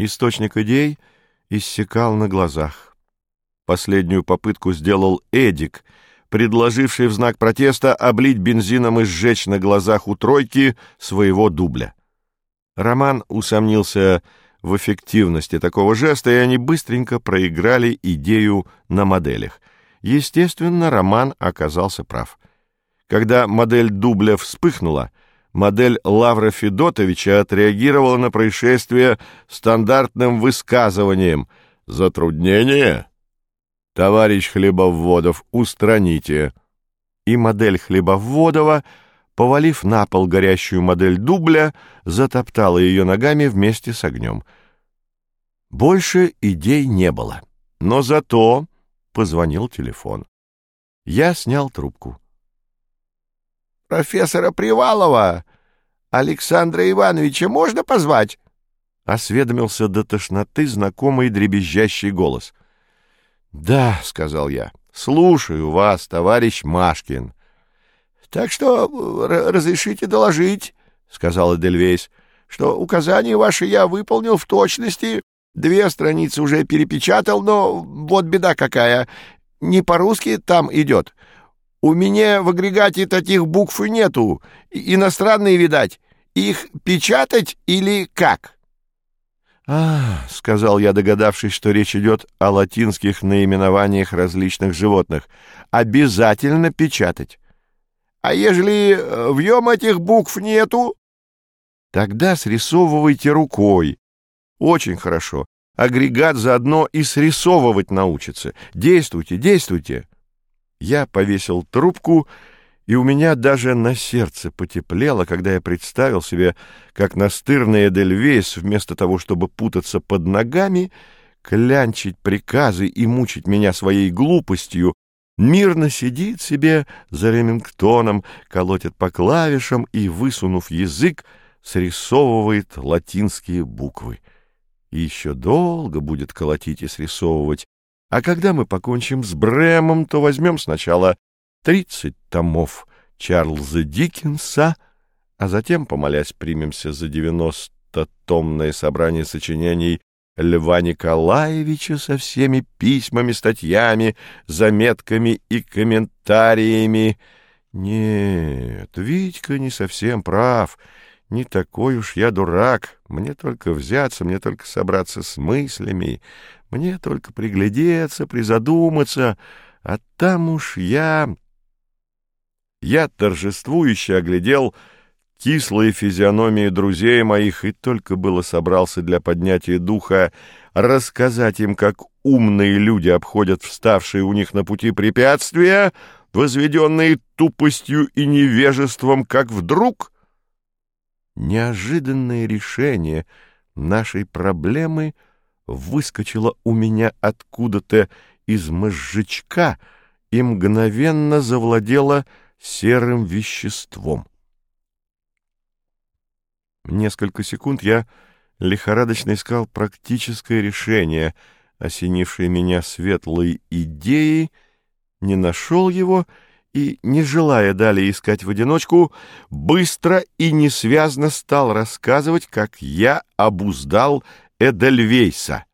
Источник идей иссякал на глазах. Последнюю попытку сделал Эдик, предложивший в знак протеста облить бензином и сжечь на глазах у тройки своего дубля. Роман усомнился в эффективности такого жеста, и они быстренько проиграли идею на моделях. Естественно, Роман оказался прав. Когда модель дубля вспыхнула — модель Лавра Федотовича отреагировала на происшествие стандартным высказыванием «Затруднение? Товарищ Хлебоводов, устраните!» И модель Хлебоводова, повалив на пол горящую модель дубля, затоптала ее ногами вместе с огнем. Больше идей не было, но зато позвонил телефон. Я снял трубку профессора Привалова, Александра Ивановича можно позвать?» — осведомился до тошноты знакомый дребезжащий голос. «Да», — сказал я, — «слушаю вас, товарищ Машкин». «Так что разрешите доложить», — сказал Эдельвейс, — «что указания ваши я выполнил в точности, две страницы уже перепечатал, но вот беда какая, не по-русски там идет». У меня в агрегате таких букв нету. Иностранные, видать. Их печатать или как?» «А, — сказал я, догадавшись, что речь идет о латинских наименованиях различных животных, — обязательно печатать. А ежели э, вьем этих букв нету?» «Тогда срисовывайте рукой. Очень хорошо. Агрегат заодно и срисовывать научится. Действуйте, действуйте!» Я повесил трубку, и у меня даже на сердце потеплело, когда я представил себе, как настырный Эдельвейс, вместо того, чтобы путаться под ногами, клянчить приказы и мучить меня своей глупостью, мирно сидит себе за ремингтоном, колотит по клавишам и, высунув язык, срисовывает латинские буквы. И еще долго будет колотить и срисовывать, а когда мы покончим с Брэмом, то возьмем сначала тридцать томов Чарльза Диккенса, а затем, помолясь, примемся за девяносто-томное собрание сочинений Льва Николаевича со всеми письмами, статьями, заметками и комментариями. Нет, Витька не совсем прав, не такой уж я дурак, мне только взяться, мне только собраться с мыслями, мне только приглядеться, призадуматься, а там уж я... Я торжествующе оглядел кислые физиономии друзей моих и только было собрался для поднятия духа рассказать им, как умные люди обходят вставшие у них на пути препятствия, возведенные тупостью и невежеством, как вдруг неожиданное решение нашей проблемы — выскочила у меня откуда-то из мозжечка и мгновенно завладела серым веществом. Несколько секунд я лихорадочно искал практическое решение, осенившее меня светлой идеей, не нашел его и, не желая далее искать в одиночку, быстро и несвязно стал рассказывать, как я обуздал Эдельвейса.